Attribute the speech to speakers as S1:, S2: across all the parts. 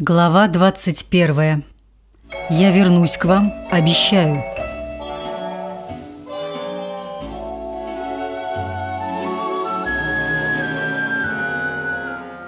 S1: Глава 21. Я вернусь к вам, обещаю.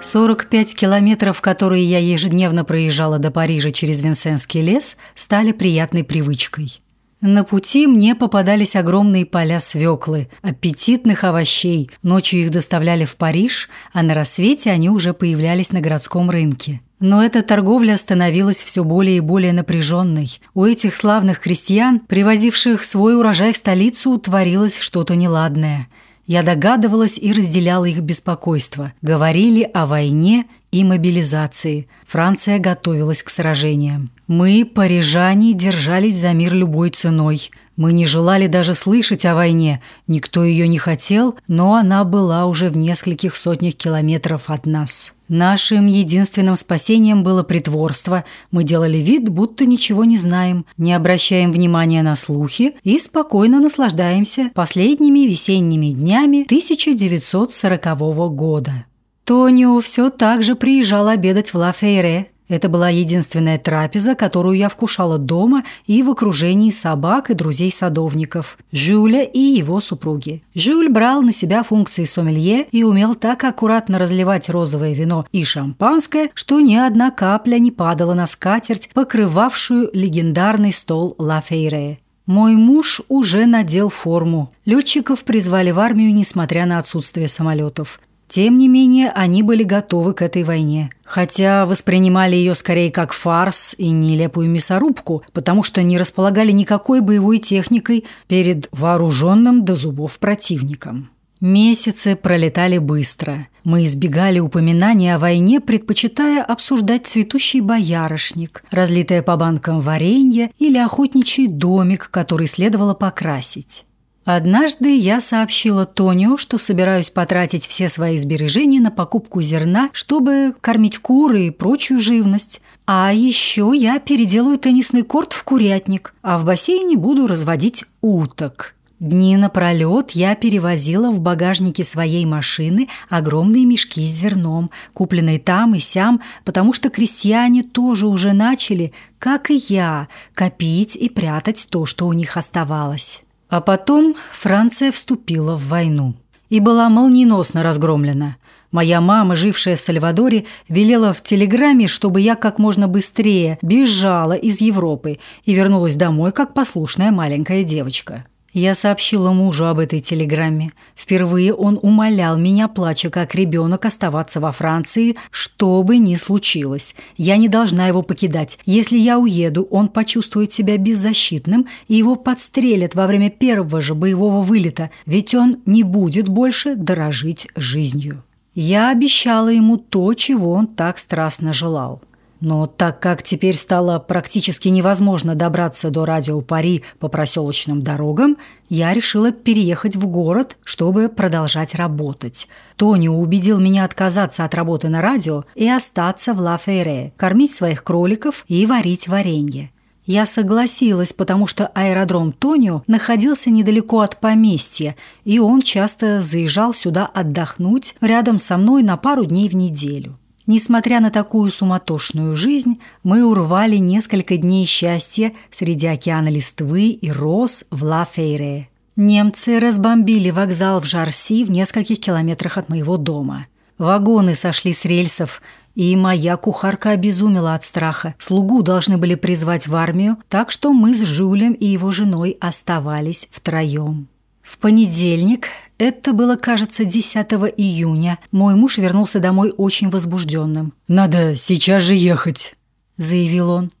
S1: Сорок пять километров, которые я ежедневно проезжала до Парижа через Винсенский лес, стали приятной привычкой. На пути мне попадались огромные поля свеклы, аппетитных овощей. Ночью их доставляли в Париж, а на рассвете они уже появлялись на городском рынке. Но эта торговля становилась все более и более напряженной. У этих славных крестьян, привозивших свой урожай в столицу, творилось что-то неладное. Я догадывалась и разделяла их беспокойство. Говорили о войне и мобилизации. Франция готовилась к сражениям. Мы, парижане, держались за мир любой ценой. Мы не желали даже слышать о войне. Никто ее не хотел, но она была уже в нескольких сотнях километров от нас. Нашим единственным спасением было притворство. Мы делали вид, будто ничего не знаем, не обращаем внимания на слухи и спокойно наслаждаемся последними весенними днями 1940 года. Тонио все так же приезжал обедать в Ла-Фейре. Это была единственная трапеза, которую я вкушала дома и в окружении собак и друзей-садовников, Жюля и его супруги. Жюль брал на себя функции сомелье и умел так аккуратно разливать розовое вино и шампанское, что ни одна капля не падала на скатерть, покрывавшую легендарный стол Ла Фейре. Мой муж уже надел форму. Летчиков призвали в армию, несмотря на отсутствие самолетов. Тем не менее, они были готовы к этой войне. Хотя воспринимали ее скорее как фарс и нелепую мясорубку, потому что не располагали никакой боевой техникой перед вооруженным до зубов противником. Месяцы пролетали быстро. Мы избегали упоминания о войне, предпочитая обсуждать цветущий боярышник, разлитое по банкам варенье или охотничий домик, который следовало покрасить. Однажды я сообщила Тонио, что собираюсь потратить все свои сбережения на покупку зерна, чтобы кормить куры и прочую живность. А еще я переделаю теннисный корт в курятник, а в бассейне буду разводить уток. Дни напролет я перевозила в багажнике своей машины огромные мешки с зерном, купленные там и сям, потому что крестьяне тоже уже начали, как и я, копить и прятать то, что у них оставалось. А потом Франция вступила в войну и была молниеносно разгромлена. Моя мама, жившая в Сальвадоре, велела в телеграмме, чтобы я как можно быстрее бежала из Европы и вернулась домой как послушная маленькая девочка. Я сообщила мужу об этой телеграмме. Впервые он умолял меня, плача как ребенок, оставаться во Франции, что бы ни случилось. Я не должна его покидать. Если я уеду, он почувствует себя беззащитным, и его подстрелят во время первого же боевого вылета, ведь он не будет больше дорожить жизнью. Я обещала ему то, чего он так страстно желал. Но так как теперь стало практически невозможно добраться до радио Пари по проселочным дорогам, я решила переехать в город, чтобы продолжать работать. Тони убедил меня отказаться от работы на радио и остаться в Ла Фейре, кормить своих кроликов и варить варенье. Я согласилась, потому что аэродром Тонио находился недалеко от поместья, и он часто заезжал сюда отдохнуть рядом со мной на пару дней в неделю. Несмотря на такую суматошную жизнь, мы урвали несколько дней счастья среди океана листвы и роз в Ла-Фейре. Немцы разбомбили вокзал в Жарси в нескольких километрах от моего дома. Вагоны сошли с рельсов, и моя кухарка обезумела от страха. Слугу должны были призвать в армию, так что мы с Жюлем и его женой оставались втроем. В понедельник, это было, кажется, 10 июня, мой муж вернулся домой очень возбужденным.
S2: «Надо сейчас же ехать», – заявил он.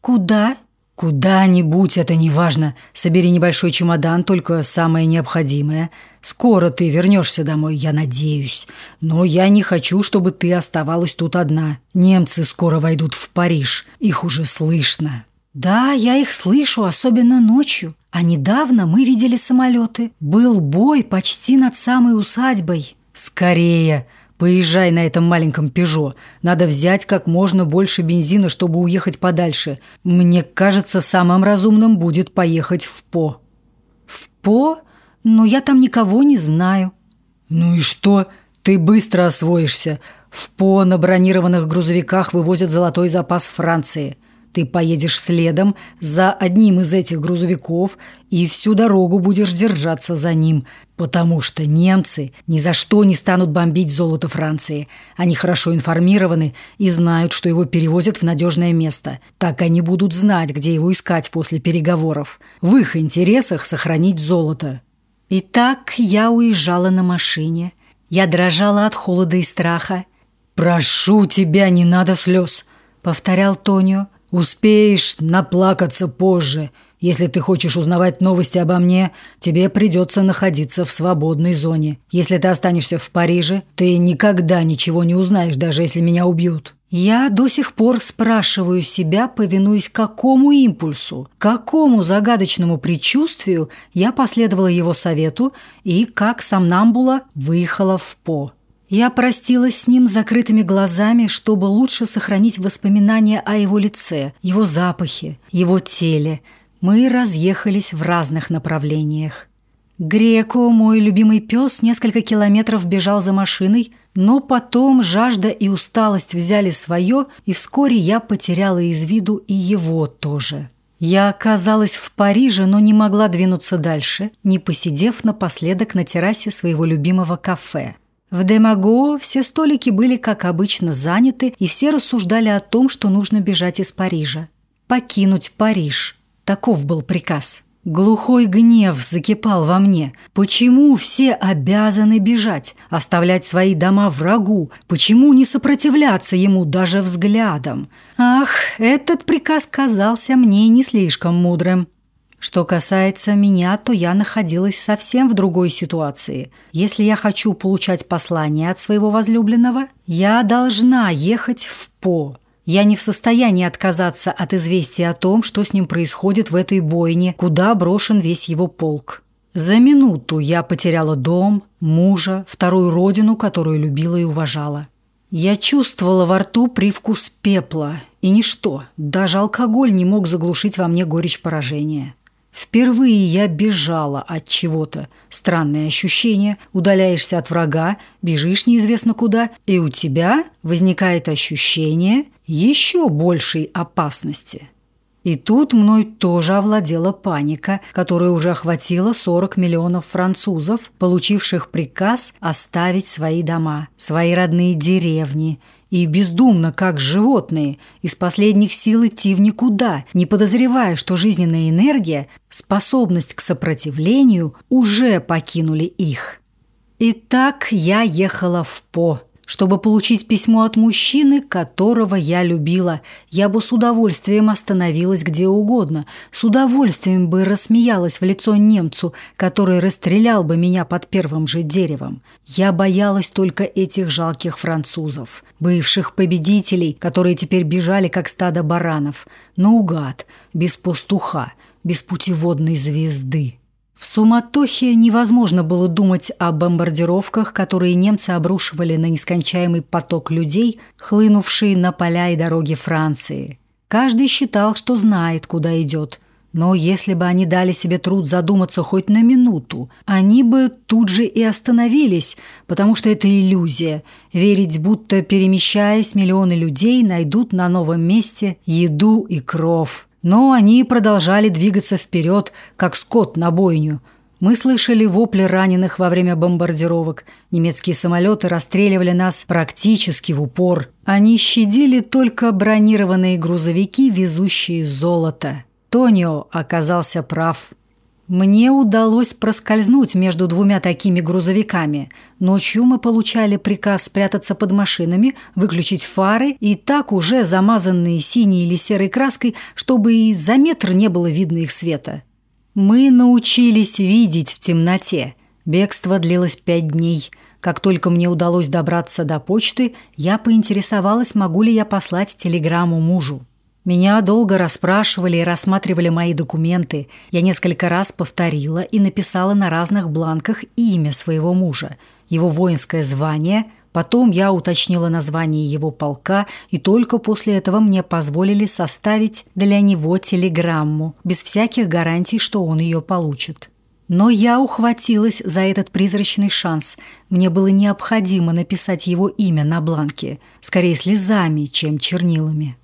S1: «Куда?»
S2: «Куда-нибудь, это не важно. Собери небольшой чемодан, только самое необходимое. Скоро ты вернешься домой, я надеюсь. Но я не хочу, чтобы ты оставалась тут одна. Немцы скоро войдут в Париж. Их уже слышно».
S1: «Да, я их слышу, особенно ночью. А недавно мы видели самолеты. Был бой почти над самой усадьбой».
S2: «Скорее! Поезжай на этом маленьком «Пежо». Надо взять как можно больше бензина, чтобы уехать подальше. Мне кажется, самым разумным будет поехать в По».
S1: «В По? Но я там никого не знаю».
S2: «Ну и что? Ты быстро освоишься. В По на бронированных грузовиках вывозят золотой запас Франции. Ты поедешь следом за одним из этих грузовиков и всю дорогу будешь держаться за ним, потому что немцы ни за что не станут бомбить золото Франции. Они хорошо информированы и знают, что его перевозят в надежное место. Так они будут знать, где его искать после переговоров. В их интересах сохранить золото.
S1: Итак, я уезжала на машине. Я дрожала от холода и страха.
S2: «Прошу тебя, не надо слез», — повторял Тонио. Успеешь наплакаться позже. Если ты хочешь узнавать новости обо мне, тебе придется находиться в свободной зоне. Если ты останешься в Париже, ты никогда ничего не узнаешь, даже если меня убьют».
S1: Я до сих пор спрашиваю себя, повинуясь какому импульсу, какому загадочному предчувствию я последовала его совету и как сомнамбула выехала в По. Я простилась с ним закрытыми глазами, чтобы лучше сохранить воспоминания о его лице, его запахе, его теле. Мы разъехались в разных направлениях. Греко, мой любимый пес, несколько километров бежал за машиной, но потом жажда и усталость взяли свое, и вскоре я потеряла из виду и его тоже. Я оказалась в Париже, но не могла двинуться дальше, не посидев напоследок на террасе своего любимого кафе. В Демаго все столики были, как обычно, заняты, и все рассуждали о том, что нужно бежать из Парижа. Покинуть Париж. Таков был приказ. Глухой гнев закипал во мне. Почему все обязаны бежать, оставлять свои дома врагу? Почему не сопротивляться ему даже взглядом? Ах, этот приказ казался мне не слишком мудрым. Что касается меня, то я находилась совсем в другой ситуации. Если я хочу получать послание от своего возлюбленного, я должна ехать в По. Я не в состоянии отказаться от известия о том, что с ним происходит в этой бойне, куда брошен весь его полк. За минуту я потеряла дом, мужа, вторую родину, которую любила и уважала. Я чувствовала во рту привкус пепла, и ничто, даже алкоголь не мог заглушить во мне горечь поражения. Впервые я бежала от чего-то. Странное ощущение. Удаляешься от врага, бежишь неизвестно куда, и у тебя возникает ощущение еще большей опасности. И тут мной тоже овладела паника, которая уже охватила 40 миллионов французов, получивших приказ оставить свои дома, свои родные деревни и бездумно, как животные, из последних сил идти в никуда, не подозревая, что жизненная энергия, способность к сопротивлению уже покинули их. Итак, я ехала в По чтобы получить письмо от мужчины, которого я любила. Я бы с удовольствием остановилась где угодно, с удовольствием бы рассмеялась в лицо немцу, который расстрелял бы меня под первым же деревом. Я боялась только этих жалких французов, бывших победителей, которые теперь бежали как стадо баранов, наугад, без пастуха, без путеводной звезды. В суматохе невозможно было думать о бомбардировках, которые немцы обрушивали на нескончаемый поток людей, хлынувший на поля и дороги Франции. Каждый считал, что знает, куда идет. Но если бы они дали себе труд задуматься хоть на минуту, они бы тут же и остановились, потому что это иллюзия – верить, будто, перемещаясь, миллионы людей найдут на новом месте еду и кров – но они продолжали двигаться вперед, как скот на бойню. Мы слышали вопли раненых во время бомбардировок. Немецкие самолеты расстреливали нас практически в упор. Они щадили только бронированные грузовики, везущие золото. Тонио оказался прав. Мне удалось проскользнуть между двумя такими грузовиками. Ночью мы получали приказ спрятаться под машинами, выключить фары и так уже замазанные синей или серой краской, чтобы и за метр не было видно их света. Мы научились видеть в темноте. Бегство длилось пять дней. Как только мне удалось добраться до почты, я поинтересовалась, могу ли я послать телеграмму мужу. Меня долго расспрашивали и рассматривали мои документы. Я несколько раз повторила и написала на разных бланках имя своего мужа, его воинское звание. Потом я уточнила название его полка, и только после этого мне позволили составить для него телеграмму, без всяких гарантий, что он ее получит. Но я ухватилась за этот призрачный шанс. Мне было необходимо написать его имя на бланке, скорее слезами, чем чернилами.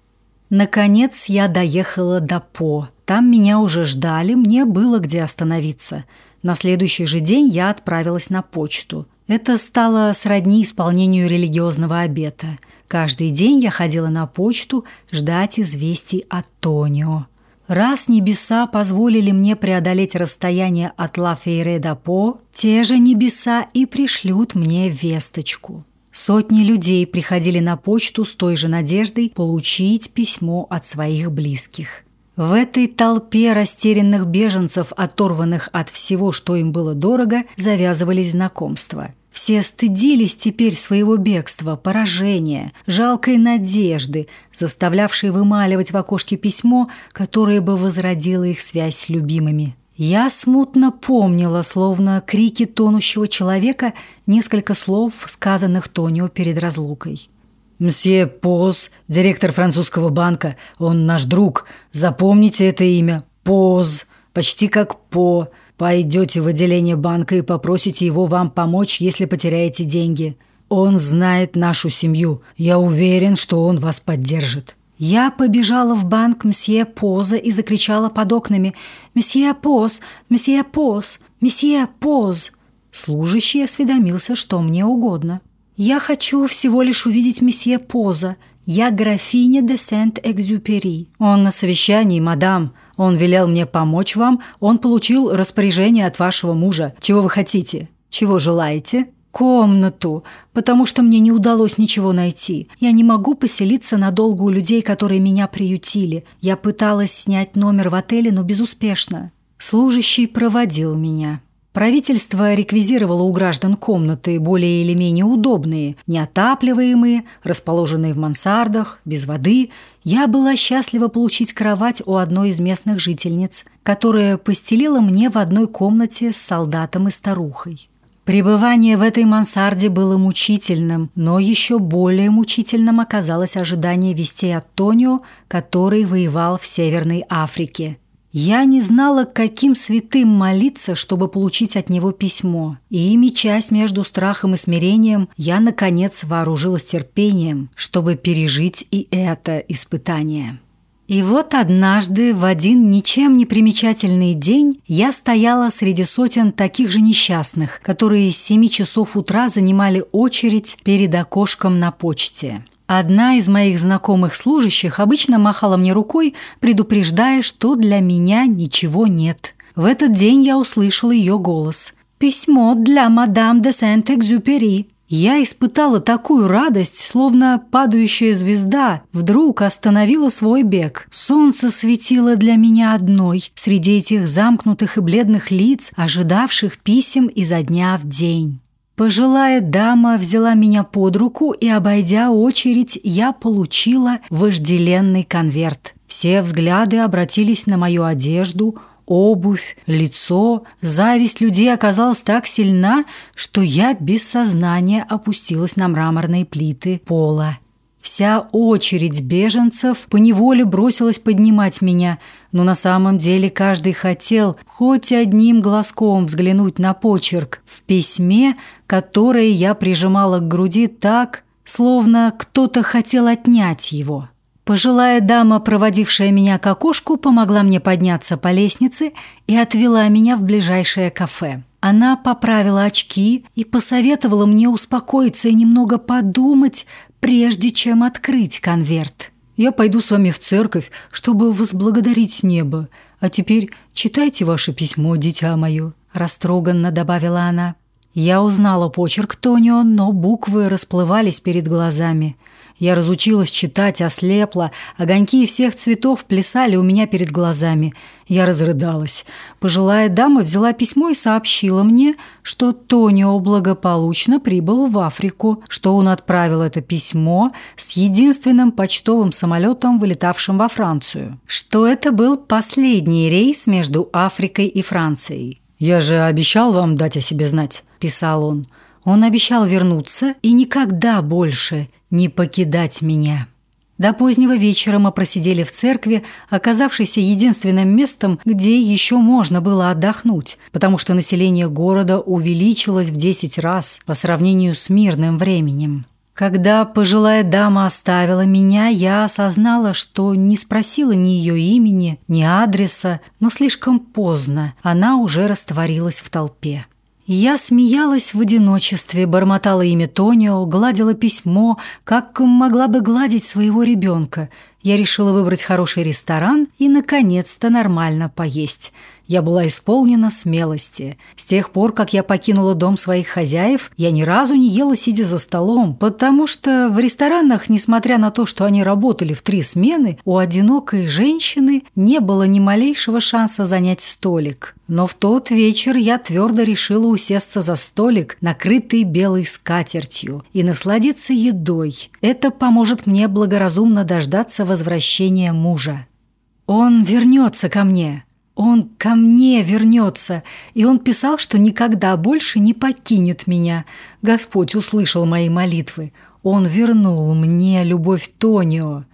S1: Наконец я доехала до По. Там меня уже ждали, мне было где остановиться. На следующий же день я отправилась на почту. Это стало сродни исполнению религиозного обета. Каждый день я ходила на почту ждать известий от Тонио. Раз небеса позволили мне преодолеть расстояние от Ла-Фейре до По, те же небеса и пришлют мне весточку. Сотни людей приходили на почту с той же надеждой получить письмо от своих близких. В этой толпе растерянных беженцев, оторванных от всего, что им было дорого, завязывались знакомства. Все стыдились теперь своего бегства, поражения, жалкой надежды, заставлявшей вымаливать в окошке письмо, которое бы возродило их связь с любимыми. Я смутно помнила, словно крики тонущего человека, несколько слов, сказанных Тонио перед разлукой.
S2: «Мсье Поз, директор французского банка, он наш друг. Запомните это имя. Поз, почти как По. Пойдете в отделение банка и попросите его вам помочь, если потеряете деньги. Он знает нашу семью. Я уверен, что он вас поддержит».
S1: Я побежала в банк мсье Поза и закричала под окнами «Месье Поз! Месье Поз! Месье Поз!» Служащий осведомился, что мне угодно. «Я хочу всего лишь увидеть месье Поза. Я графиня де Сент-Экзюпери». «Он на совещании, мадам. Он велел мне помочь вам. Он получил распоряжение от вашего мужа. Чего вы хотите? Чего желаете?» «Комнату, потому что мне не удалось ничего найти. Я не могу поселиться надолго у людей, которые меня приютили. Я пыталась снять номер в отеле, но безуспешно. Служащий проводил меня». Правительство реквизировало у граждан комнаты более или менее удобные, неотапливаемые, расположенные в мансардах, без воды. Я была счастлива получить кровать у одной из местных жительниц, которая постелила мне в одной комнате с солдатом и старухой. Пребывание в этой мансарде было мучительным, но еще более мучительным оказалось ожидание вестей от Тонио, который воевал в Северной Африке – я не знала, каким святым молиться, чтобы получить от него письмо. И, мечась между страхом и смирением, я, наконец, вооружилась терпением, чтобы пережить и это испытание. И вот однажды, в один ничем не примечательный день, я стояла среди сотен таких же несчастных, которые с семи часов утра занимали очередь перед окошком на почте. Одна из моих знакомых служащих обычно махала мне рукой, предупреждая, что для меня ничего нет. В этот день я услышала ее голос. «Письмо для мадам де Сент-Экзюпери». Я испытала такую радость, словно падающая звезда вдруг остановила свой бег. Солнце светило для меня одной среди этих замкнутых и бледных лиц, ожидавших писем изо дня в день. Пожилая дама взяла меня под руку, и, обойдя очередь, я получила вожделенный конверт. Все взгляды обратились на мою одежду, обувь, лицо. Зависть людей оказалась так сильна, что я без сознания опустилась на мраморные плиты пола. Вся очередь беженцев поневоле бросилась поднимать меня, но на самом деле каждый хотел хоть одним глазком взглянуть на почерк в письме, которое я прижимала к груди так, словно кто-то хотел отнять его. Пожилая дама, проводившая меня к окошку, помогла мне подняться по лестнице и отвела меня в ближайшее кафе. Она поправила очки и посоветовала мне успокоиться и немного подумать, прежде чем открыть конверт. Я пойду с вами в церковь, чтобы возблагодарить небо. А теперь читайте ваше письмо, дитя мое», – растроганно добавила она. Я узнала почерк Тонио, но буквы расплывались перед глазами – я разучилась читать, ослепла, огоньки всех цветов плясали у меня перед глазами. Я разрыдалась. Пожилая дама взяла письмо и сообщила мне, что Тонио благополучно прибыл в Африку, что он отправил это письмо с единственным почтовым самолетом, вылетавшим во Францию, что это был последний рейс между Африкой и Францией. «Я же обещал вам дать о себе знать», – писал он. Он обещал вернуться и никогда больше не покидать меня. До позднего вечера мы просидели в церкви, оказавшейся единственным местом, где еще можно было отдохнуть, потому что население города увеличилось в 10 раз по сравнению с мирным временем. Когда пожилая дама оставила меня, я осознала, что не спросила ни ее имени, ни адреса, но слишком поздно она уже растворилась в толпе. Я смеялась в одиночестве, бормотала имя Тонио, гладила письмо, как могла бы гладить своего ребенка. Я решила выбрать хороший ресторан и, наконец-то, нормально поесть – я была исполнена смелости. С тех пор, как я покинула дом своих хозяев, я ни разу не ела, сидя за столом, потому что в ресторанах, несмотря на то, что они работали в три смены, у одинокой женщины не было ни малейшего шанса занять столик. Но в тот вечер я твердо решила усесться за столик, накрытый белой скатертью, и насладиться едой. Это поможет мне благоразумно дождаться возвращения мужа. Он вернется ко мне. Он ко мне вернется, и он писал, что никогда больше не покинет меня. Господь услышал мои молитвы. Он вернул мне любовь Тонио.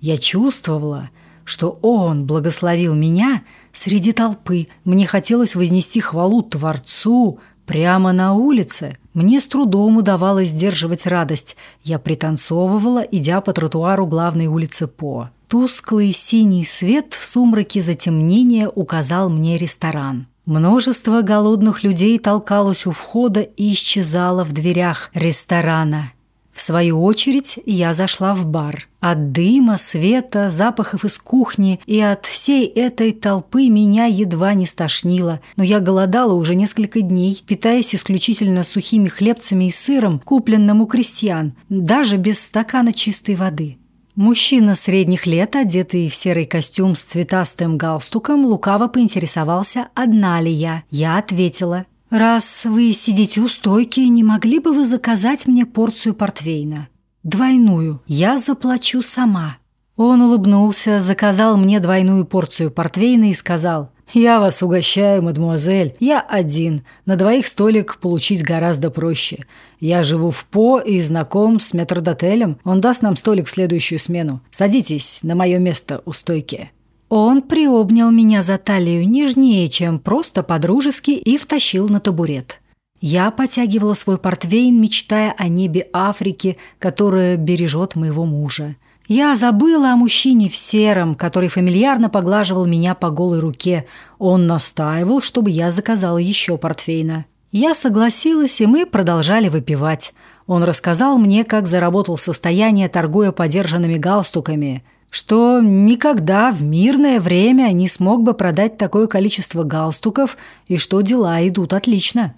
S1: Я чувствовала, что он благословил меня среди толпы. Мне хотелось вознести хвалу Творцу прямо на улице. Мне с трудом удавалось сдерживать радость. Я пританцовывала, идя по тротуару главной улицы По. Тусклый синий свет в сумраке затемнения указал мне ресторан. Множество голодных людей толкалось у входа и исчезало в дверях ресторана. В свою очередь я зашла в бар. От дыма, света, запахов из кухни и от всей этой толпы меня едва не стошнило, но я голодала уже несколько дней, питаясь исключительно сухими хлебцами и сыром, купленным у крестьян, даже без стакана чистой воды. Мужчина средних лет, одетый в серый костюм с цветастым галстуком, лукаво поинтересовался, одна ли я. Я ответила, «Раз вы сидите у стойки, не могли бы вы заказать мне порцию портвейна?» «Двойную. Я заплачу сама». Он улыбнулся, заказал мне двойную порцию портвейна и сказал, «Я вас угощаю, мадемуазель. Я один. На двоих столик получить гораздо проще. Я живу в По и знаком с метрдотелем. Он даст нам столик в следующую смену. Садитесь на мое место у стойки». Он приобнял меня за талию нежнее, чем просто подружески, и втащил на табурет. Я потягивала свой портвейн, мечтая о небе Африки, которое бережет моего мужа. Я забыла о мужчине в сером, который фамильярно поглаживал меня по голой руке. Он настаивал, чтобы я заказала еще портфейна. Я согласилась, и мы продолжали выпивать. Он рассказал мне, как заработал состояние, торгуя подержанными галстуками, что никогда в мирное время не смог бы продать такое количество галстуков и что дела идут отлично.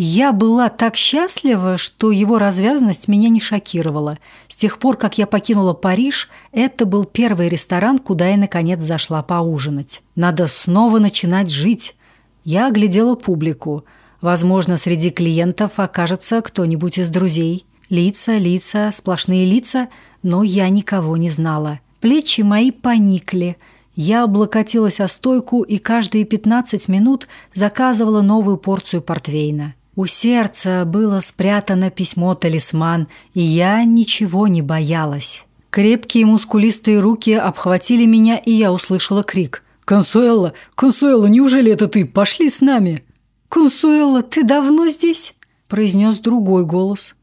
S1: Я была так счастлива, что его развязность меня не шокировала. С тех пор, как я покинула Париж, это был первый ресторан, куда я, наконец, зашла поужинать. Надо снова начинать жить. Я оглядела публику. Возможно, среди клиентов окажется кто-нибудь из друзей. Лица, лица, сплошные лица, но я никого не знала. Плечи мои поникли. Я облокотилась о стойку и каждые 15 минут заказывала новую порцию портвейна. У сердца было спрятано письмо-талисман, и я ничего не боялась. Крепкие мускулистые руки обхватили меня, и я услышала крик. «Консуэлла! Консуэлла, неужели это ты? Пошли с нами!» «Консуэлла, ты давно здесь?» – произнес другой голос.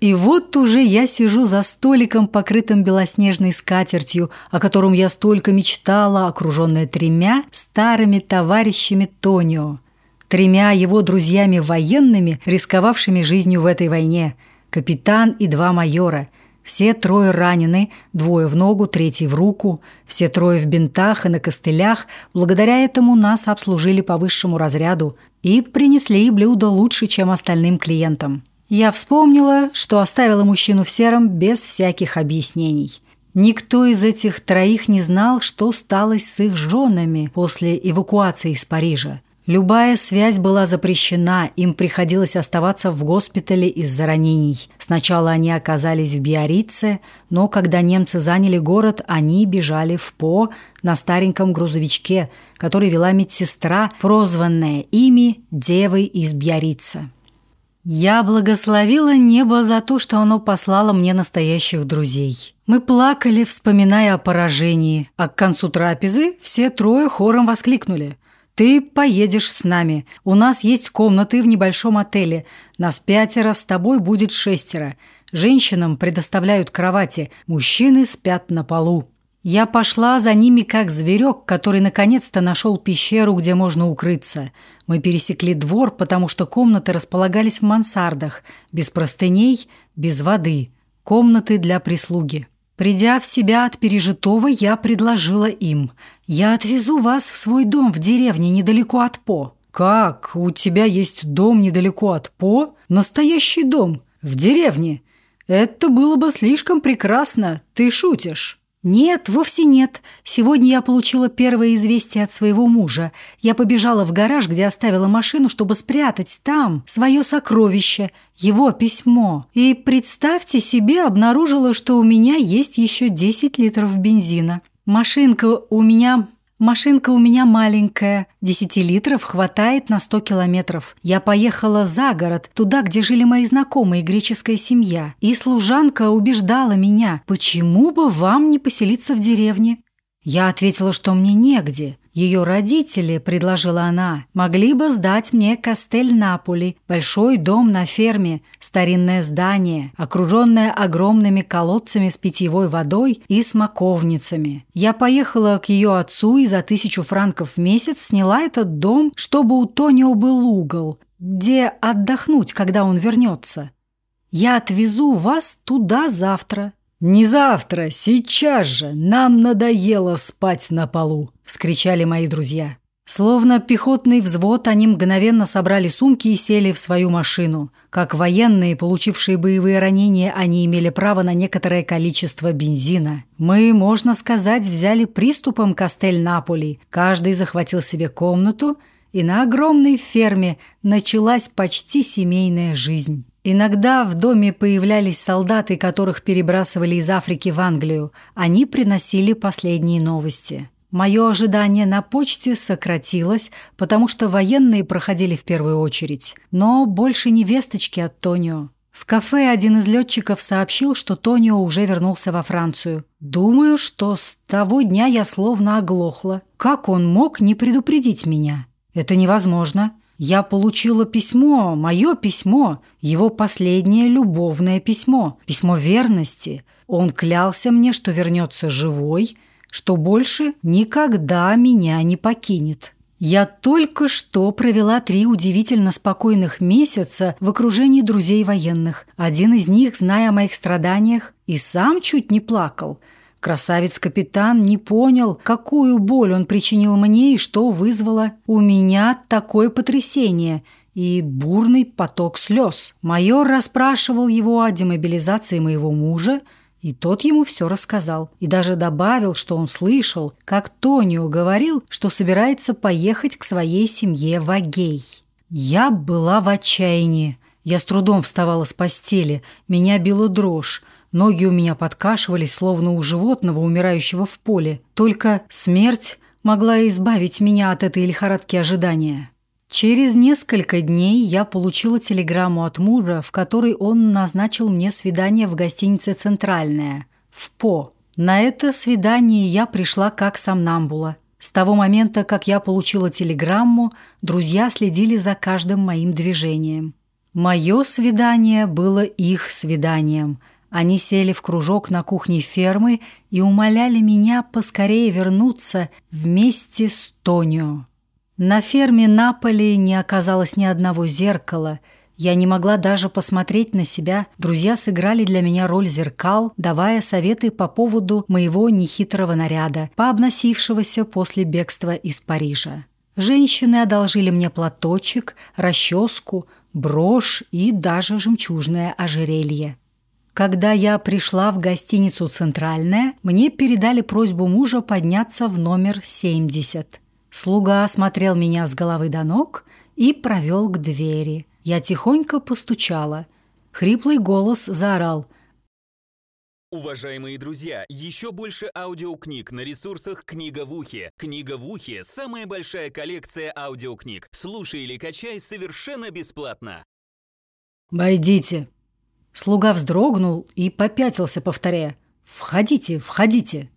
S1: И вот уже я сижу за столиком, покрытым белоснежной скатертью, о котором я столько мечтала, окруженная тремя старыми товарищами Тонио тремя его друзьями-военными, рисковавшими жизнью в этой войне. Капитан и два майора. Все трое ранены, двое в ногу, третий в руку. Все трое в бинтах и на костылях. Благодаря этому нас обслужили по высшему разряду и принесли блюдо лучше, чем остальным клиентам. Я вспомнила, что оставила мужчину в сером без всяких объяснений. Никто из этих троих не знал, что стало с их женами после эвакуации из Парижа. Любая связь была запрещена, им приходилось оставаться в госпитале из-за ранений. Сначала они оказались в Биорице, но когда немцы заняли город, они бежали в По на стареньком грузовичке, который вела медсестра, прозванная ими Девой из Биорица. Я благословила небо за то, что оно послало мне настоящих друзей. Мы плакали, вспоминая о поражении, а к концу трапезы все трое хором воскликнули. «Ты поедешь с нами. У нас есть комнаты в небольшом отеле. Нас пятеро, с тобой будет шестеро. Женщинам предоставляют кровати, мужчины спят на полу». Я пошла за ними как зверек, который наконец-то нашел пещеру, где можно укрыться. Мы пересекли двор, потому что комнаты располагались в мансардах, без простыней, без воды. Комнаты для прислуги. Придя в себя от пережитого, я предложила им. «Я отвезу вас в свой дом в деревне недалеко от По». «Как? У тебя есть дом недалеко от По? Настоящий дом? В деревне? Это было бы слишком прекрасно. Ты шутишь?» «Нет, вовсе нет. Сегодня я получила первое известие от своего мужа. Я побежала в гараж, где оставила машину, чтобы спрятать там свое сокровище, его письмо. И, представьте себе, обнаружила, что у меня есть еще 10 литров бензина. Машинка у меня Машинка у меня маленькая, 10 литров хватает на 100 километров. Я поехала за город, туда, где жили мои знакомые, греческая семья. И служанка убеждала меня, почему бы вам не поселиться в деревне? Я ответила, что мне негде. Ее родители, предложила она, могли бы сдать мне Кастель Наполи, большой дом на ферме, старинное здание, окруженное огромными колодцами с питьевой водой и смоковницами. Я поехала к ее отцу и за тысячу франков в месяц сняла этот дом, чтобы у Тонио был угол, где отдохнуть, когда он вернется. Я отвезу вас туда завтра. «Не завтра, сейчас же! Нам надоело спать на полу!» – вскричали мои друзья. Словно пехотный взвод, они мгновенно собрали сумки и сели в свою машину. Как военные, получившие боевые ранения, они имели право на некоторое количество бензина. Мы, можно сказать, взяли приступом Кастель-Наполи. Каждый захватил себе комнату, и на огромной ферме началась почти семейная жизнь. Иногда в доме появлялись солдаты, которых перебрасывали из Африки в Англию. Они приносили последние новости. Мое ожидание на почте сократилось, потому что военные проходили в первую очередь. Но больше не весточки от Тонио. В кафе один из летчиков сообщил, что Тонио уже вернулся во Францию. Думаю, что с того дня я словно оглохла. Как он мог не предупредить меня? Это невозможно. Я получила письмо, мое письмо, его последнее любовное письмо, письмо верности. Он клялся мне, что вернется живой, что больше никогда меня не покинет. Я только что провела три удивительно спокойных месяца в окружении друзей военных. Один из них, зная о моих страданиях, и сам чуть не плакал – Красавец-капитан не понял, какую боль он причинил мне и что вызвало у меня такое потрясение и бурный поток слез. Майор расспрашивал его о демобилизации моего мужа, и тот ему все рассказал. И даже добавил, что он слышал, как Тонио говорил, что собирается поехать к своей семье в Агей. Я была в отчаянии. Я с трудом вставала с постели, меня била дрожь. Ноги у меня подкашивались, словно у животного, умирающего в поле. Только смерть могла избавить меня от этой лихорадки ожидания. Через несколько дней я получила телеграмму от мужа, в которой он назначил мне свидание в гостинице «Центральная» в По. На это свидание я пришла как сомнамбула. С того момента, как я получила телеграмму, друзья следили за каждым моим движением. Мое свидание было их свиданием – они сели в кружок на кухне фермы и умоляли меня поскорее вернуться вместе с Тонио. На ферме Наполи не оказалось ни одного зеркала. Я не могла даже посмотреть на себя. Друзья сыграли для меня роль зеркал, давая советы по поводу моего нехитрого наряда, пообносившегося после бегства из Парижа. Женщины одолжили мне платочек, расческу, брошь и даже жемчужное ожерелье. Когда я пришла в гостиницу «Центральная», мне передали просьбу мужа подняться в номер 70. Слуга осмотрел меня с головы до ног и провел к двери. Я тихонько постучала. Хриплый голос заорал.
S3: Уважаемые друзья, еще больше аудиокниг на ресурсах «Книга в ухе». «Книга в ухе» — самая большая коллекция аудиокниг. Слушай или качай совершенно бесплатно.
S1: «Войдите», Слуга вздрогнул и попятился, повторяя Входите, входите!»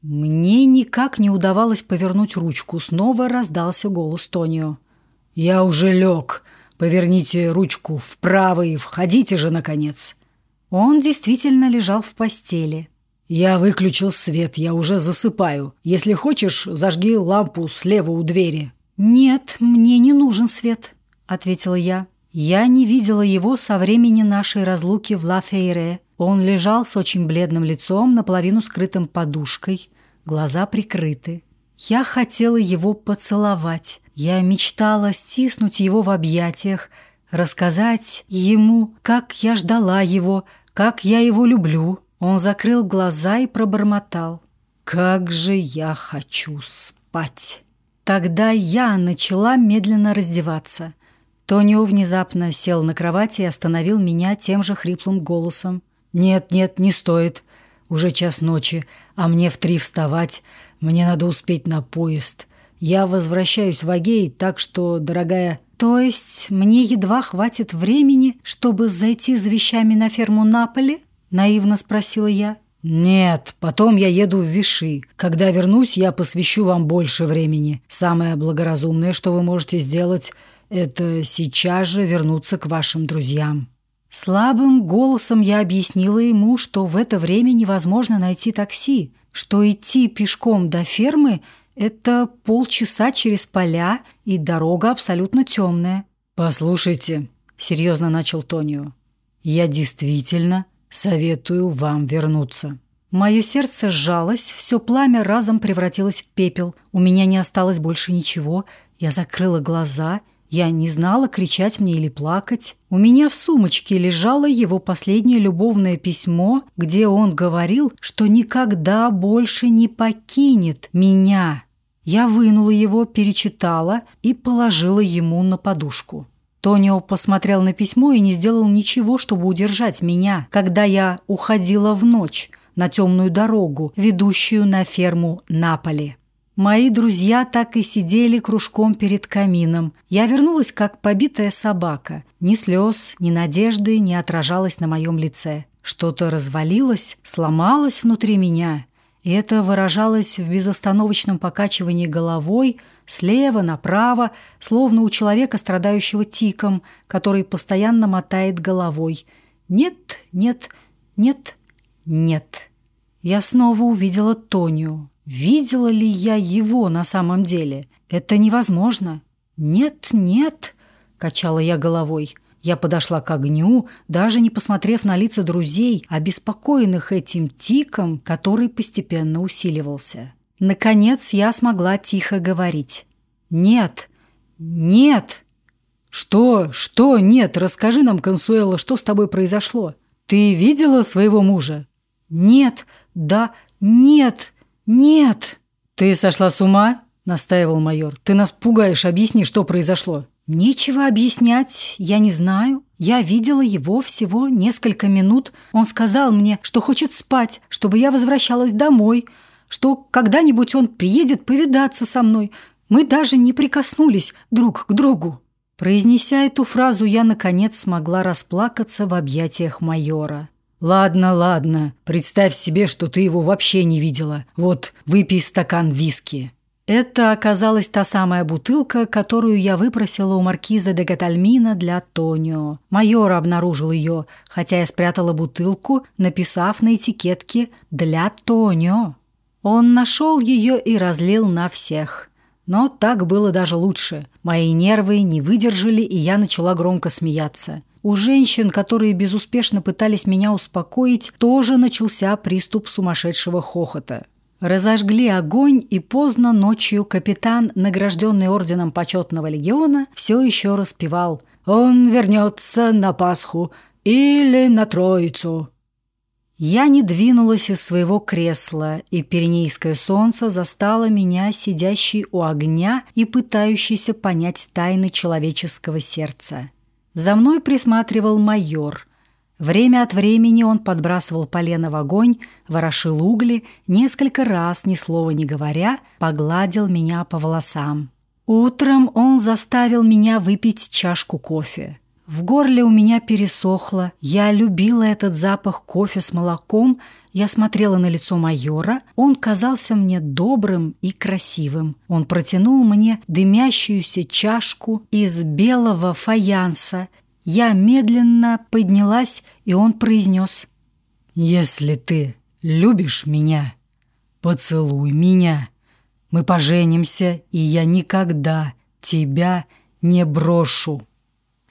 S1: Мне никак не удавалось повернуть ручку. Снова раздался голос Тонио. «Я уже лег. Поверните ручку вправо и входите же, наконец!» Он действительно лежал в постели. «Я выключил свет, я уже засыпаю. Если хочешь, зажги лампу слева у двери». «Нет, мне не нужен свет», — ответила я. Я не видела его со времени нашей разлуки в Ла-Фейре. Он лежал с очень бледным лицом, наполовину скрытым подушкой, глаза прикрыты. Я хотела его поцеловать. Я мечтала стиснуть его в объятиях, рассказать ему, как я ждала его, как я его люблю. Он закрыл глаза и пробормотал. «Как же я хочу спать!» Тогда я начала медленно раздеваться. Тонио внезапно сел на кровати и остановил меня тем же хриплым голосом. «Нет, нет, не стоит. Уже час ночи, а мне в три вставать. Мне надо успеть на поезд. Я возвращаюсь в Агей, так что, дорогая...» «То есть мне едва хватит времени, чтобы зайти за вещами на ферму Наполи?» – наивно спросила я. «Нет, потом я еду в Виши. Когда вернусь, я посвящу вам больше времени. Самое благоразумное, что вы можете сделать, это сейчас же вернуться к вашим друзьям». Слабым голосом я объяснила ему, что в это время невозможно найти такси, что идти пешком до фермы – это полчаса через поля и дорога абсолютно темная. «Послушайте», – серьезно начал Тонио, – «я действительно Советую вам вернуться». Мое сердце сжалось, все пламя разом превратилось в пепел. У меня не осталось больше ничего. Я закрыла глаза. Я не знала, кричать мне или плакать. У меня в сумочке лежало его последнее любовное письмо, где он говорил, что никогда больше не покинет меня. Я вынула его, перечитала и положила ему на подушку. Тонио посмотрел на письмо и не сделал ничего, чтобы удержать меня, когда я уходила в ночь на темную дорогу, ведущую на ферму Наполи. Мои друзья так и сидели кружком перед камином. Я вернулась, как побитая собака. Ни слез, ни надежды не отражалось на моем лице. Что-то развалилось, сломалось внутри меня. И это выражалось в безостановочном покачивании головой, слева направо, словно у человека, страдающего тиком, который постоянно мотает головой. «Нет, нет, нет, нет». Я снова увидела Тоню. Видела ли я его на самом деле? Это невозможно. «Нет, нет», — качала я головой. Я подошла к огню, даже не посмотрев на лица друзей, обеспокоенных этим тиком, который постепенно усиливался. Наконец я смогла тихо говорить. «Нет! Нет!» «Что? Что? Нет! Расскажи нам, Консуэла, что с тобой произошло? Ты видела своего мужа?» «Нет! Да! Нет! Нет!» «Ты сошла с ума?» – настаивал майор. «Ты нас пугаешь. Объясни, что произошло». «Нечего объяснять. Я не знаю. Я видела его всего несколько минут. Он сказал мне, что хочет спать, чтобы я возвращалась домой что когда-нибудь он приедет повидаться со мной. Мы даже не прикоснулись друг к другу». Произнеся эту фразу, я, наконец, смогла расплакаться в объятиях майора. «Ладно, ладно. Представь себе, что ты его вообще не видела. Вот, выпей стакан виски». Это оказалась та самая бутылка, которую я выпросила у маркиза де Гатальмина для Тонио. Майор обнаружил ее, хотя я спрятала бутылку, написав на этикетке «Для Тонио». Он нашел ее и разлил на всех. Но так было даже лучше. Мои нервы не выдержали, и я начала громко смеяться. У женщин, которые безуспешно пытались меня успокоить, тоже начался приступ сумасшедшего хохота. Разожгли огонь, и поздно ночью капитан, награжденный орденом почетного легиона, все еще распевал «Он вернется на Пасху или на Троицу». Я не двинулась из своего кресла, и пиренейское солнце застало меня, сидящей у огня и пытающейся понять тайны человеческого сердца. За мной присматривал майор. Время от времени он подбрасывал полено в огонь, ворошил угли, несколько раз, ни слова не говоря, погладил меня по волосам. Утром он заставил меня выпить чашку кофе. В горле у меня пересохло. Я любила этот запах кофе с молоком Я смотрела на лицо майора. Он казался мне добрым и красивым. Он протянул мне дымящуюся чашку из белого фаянса. Я медленно поднялась, и он произнес.
S2: «Если ты любишь меня, поцелуй меня. Мы поженимся, и я никогда тебя не брошу».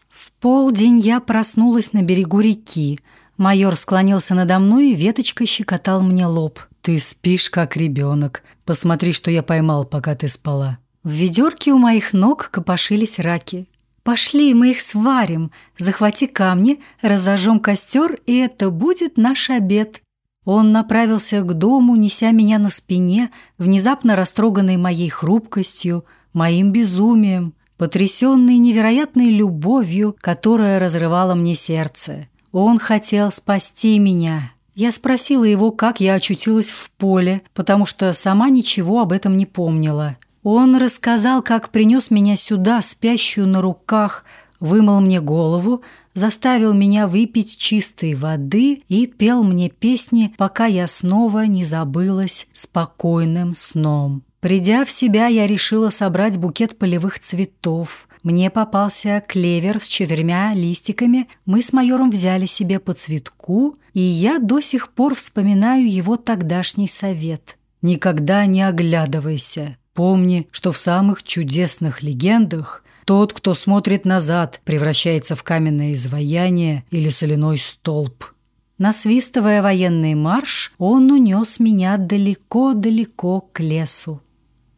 S1: В полдень я проснулась на берегу реки. Майор склонился надо мной и веточкой щекотал мне лоб.
S2: «Ты спишь, как ребенок. Посмотри, что я поймал, пока ты спала».
S1: В ведерке у моих ног копошились раки. «Пошли, мы их сварим. Захвати камни, разожжем костер, и это будет наш обед». Он направился к дому, неся меня на спине, внезапно растроганный моей хрупкостью, моим безумием, потрясенный невероятной любовью, которая разрывала мне сердце. Он хотел спасти меня. Я спросила его, как я очутилась в поле, потому что сама ничего об этом не помнила. Он рассказал, как принес меня сюда, спящую на руках, вымыл мне голову, заставил меня выпить чистой воды и пел мне песни, пока я снова не забылась спокойным сном. Придя в себя, я решила собрать букет полевых цветов. Мне попался клевер с четырьмя листиками. Мы с майором взяли себе по цветку, и я до сих пор вспоминаю его тогдашний совет. «Никогда не оглядывайся. Помни, что в самых чудесных легендах тот, кто смотрит назад, превращается в каменное изваяние или соляной столб». Насвистывая военный марш, он унес меня далеко-далеко к лесу.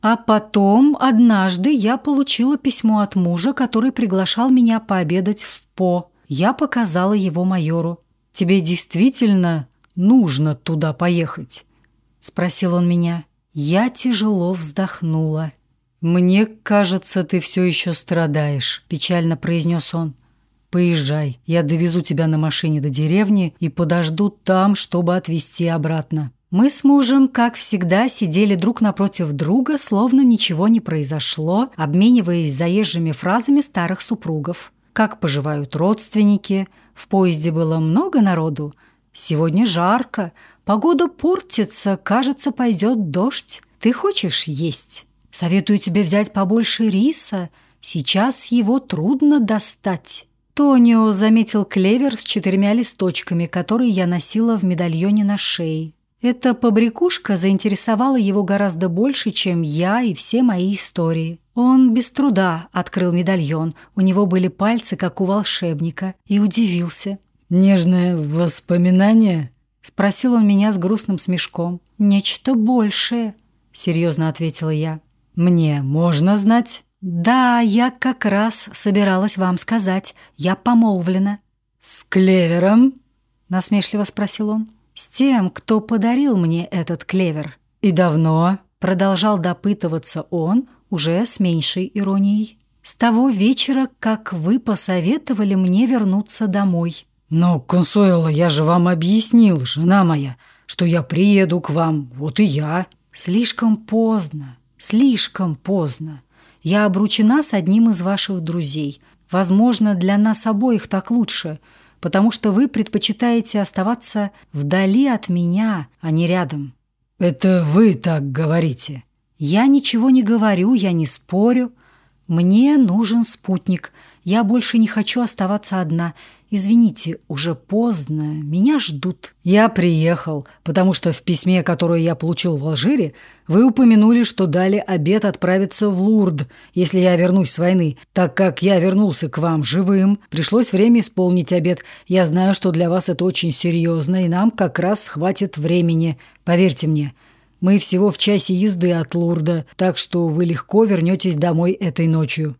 S1: А потом однажды я получила письмо от мужа, который приглашал меня пообедать в По. Я показала его майору. «Тебе действительно нужно туда поехать?» – спросил он меня. Я тяжело вздохнула. «Мне кажется, ты все еще страдаешь», – печально произнес он. «Поезжай, я довезу тебя на машине до деревни и подожду там, чтобы отвезти обратно». Мы с мужем, как всегда, сидели друг напротив друга, словно ничего не произошло, обмениваясь заезжими фразами старых супругов. Как поживают родственники? В поезде было много народу. Сегодня жарко, погода портится, кажется, пойдет дождь. Ты хочешь есть? Советую тебе взять побольше риса. Сейчас его трудно достать. Тонио заметил клевер с четырьмя листочками, которые я носила в медальоне на шее. Эта побрякушка заинтересовала его гораздо больше, чем я и все мои истории. Он без труда открыл медальон, у него были пальцы, как у волшебника, и удивился.
S2: «Нежное воспоминание?»
S1: – спросил он меня с грустным смешком. «Нечто большее», – серьезно ответила я.
S2: «Мне можно знать?»
S1: «Да, я как раз собиралась вам сказать. Я помолвлена».
S2: «С клевером?»
S1: – насмешливо спросил он с тем, кто подарил мне этот клевер.
S2: И давно
S1: продолжал допытываться он уже с меньшей иронией. С того вечера, как вы посоветовали мне вернуться домой.
S2: Но, Консуэла, я же вам объяснил, жена моя, что я приеду к вам, вот и я.
S1: Слишком поздно, слишком поздно. Я обручена с одним из ваших друзей. Возможно, для нас обоих так лучше – потому что вы предпочитаете оставаться вдали от меня, а не рядом».
S2: «Это вы так говорите».
S1: «Я ничего не говорю, я не спорю. Мне нужен спутник. Я больше не хочу оставаться одна. Извините, уже поздно, меня ждут».
S2: «Я приехал, потому что в письме, которое я получил в Алжире, вы упомянули, что дали обет отправиться в Лурд, если я вернусь с войны. Так как я вернулся к вам живым, пришлось время исполнить обет. Я знаю, что для вас это очень серьезно, и нам как раз хватит времени. Поверьте мне». Мы всего в часе езды от Лурда, так что вы легко вернетесь домой этой ночью».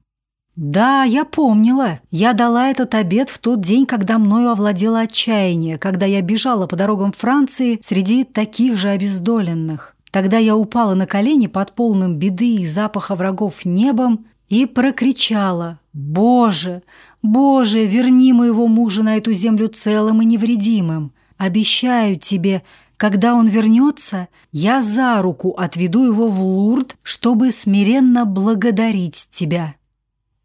S1: «Да, я помнила. Я дала этот обед в тот день, когда мною овладело отчаяние, когда я бежала по дорогам Франции среди таких же обездоленных. Тогда я упала на колени под полным беды и запаха врагов небом и прокричала «Боже, Боже, верни моего мужа на эту землю целым и невредимым! Обещаю тебе, когда он вернется, я за руку отведу его в Лурд, чтобы смиренно благодарить тебя».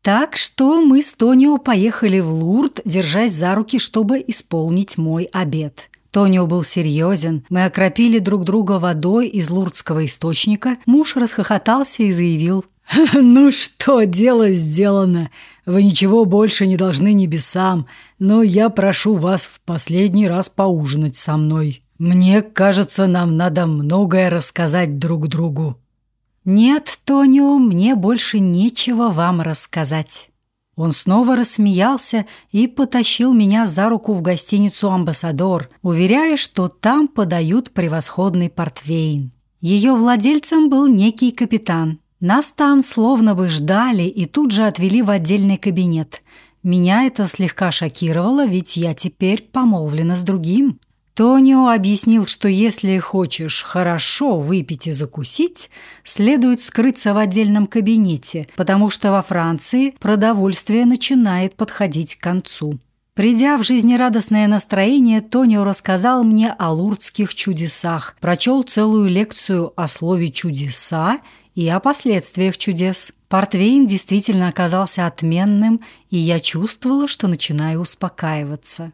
S1: Так что мы с Тонио поехали в Лурд, держась за руки, чтобы исполнить мой обет. Тонио был серьезен. Мы окропили друг друга водой из лурдского источника. Муж расхохотался и заявил.
S2: «Ну что, дело сделано. Вы ничего больше не должны небесам, но я прошу вас в последний раз поужинать со мной. Мне кажется, нам надо многое рассказать друг другу».
S1: «Нет, Тонио, мне больше нечего вам рассказать». Он снова рассмеялся и потащил меня за руку в гостиницу «Амбассадор», уверяя, что там подают превосходный портвейн. Ее владельцем был некий капитан. Нас там словно бы ждали и тут же отвели в отдельный кабинет. Меня это слегка шокировало, ведь я теперь помолвлена с другим. Тонио объяснил, что если хочешь хорошо выпить и закусить, следует скрыться в отдельном кабинете, потому что во Франции продовольствие начинает подходить к концу. Придя в жизнерадостное настроение, Тонио рассказал мне о лурдских чудесах, прочел целую лекцию о слове «чудеса» и о последствиях чудес. Портвейн действительно оказался отменным, и я чувствовала, что начинаю успокаиваться.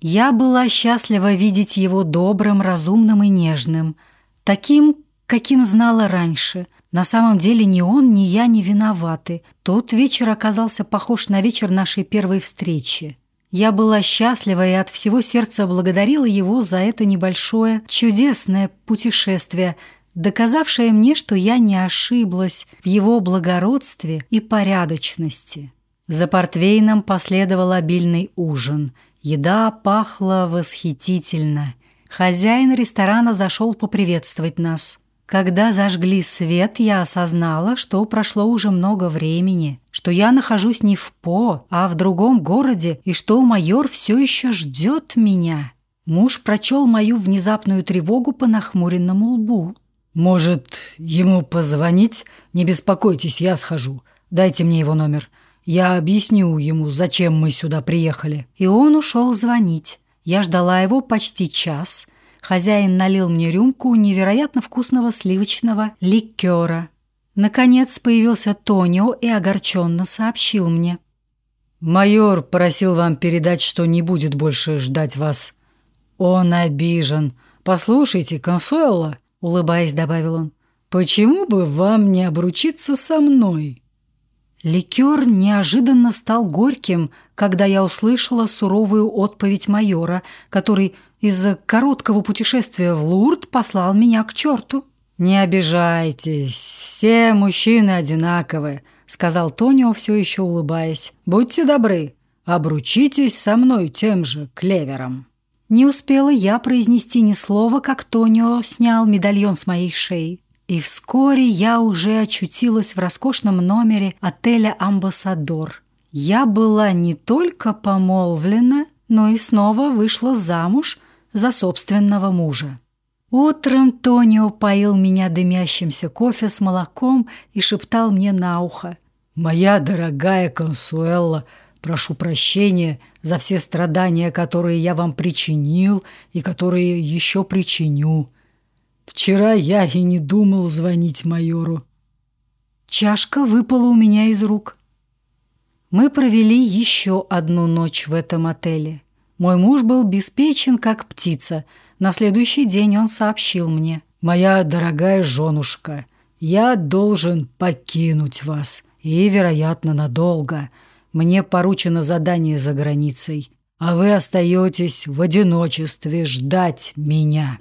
S1: Я была счастлива видеть его добрым, разумным и нежным, таким, каким знала раньше. На самом деле ни он, ни я не виноваты. Тот вечер оказался похож на вечер нашей первой встречи. Я была счастлива и от всего сердца благодарила его за это небольшое, чудесное путешествие, доказавшее мне, что я не ошиблась в его благородстве и порядочности. За портвейном последовал обильный ужин – Еда пахла восхитительно. Хозяин ресторана зашел поприветствовать нас. Когда зажгли свет, я осознала, что прошло уже много времени, что я нахожусь не в По, а в другом городе, и что майор все еще ждет меня. Муж прочел мою внезапную тревогу по нахмуренному лбу.
S2: «Может, ему позвонить? Не беспокойтесь, я схожу. Дайте мне его номер. Я объясню ему, зачем мы сюда приехали».
S1: И он ушел звонить. Я ждала его почти час. Хозяин налил мне рюмку невероятно вкусного сливочного ликера. Наконец появился Тонио и огорченно сообщил мне.
S2: «Майор просил вам передать, что не будет больше ждать вас. Он обижен. Послушайте, Консуэлла», — улыбаясь, добавил он, — «почему бы вам не обручиться со мной?»
S1: Ликер неожиданно стал горьким, когда я услышала суровую отповедь майора, который из-за короткого путешествия в Лурд послал меня к черту.
S2: «Не обижайтесь, все мужчины одинаковые», — сказал Тонио, все еще улыбаясь. «Будьте добры, обручитесь со мной тем же клевером».
S1: Не успела я произнести ни слова, как Тонио снял медальон с моей шеи. И вскоре я уже очутилась в роскошном номере отеля «Амбассадор». Я была не только помолвлена, но и снова вышла замуж за собственного мужа. Утром Тонио поил меня дымящимся кофе с молоком и шептал мне на ухо.
S2: «Моя дорогая Консуэлла, прошу прощения за все страдания, которые я вам причинил и которые еще причиню. Вчера я и не думал звонить майору.
S1: Чашка выпала у меня из рук. Мы провели еще одну ночь в этом отеле. Мой муж был беспечен, как птица. На следующий день он сообщил мне.
S2: «Моя дорогая женушка, я должен покинуть вас, и, вероятно, надолго. Мне поручено задание за границей, а вы остаетесь в одиночестве ждать меня».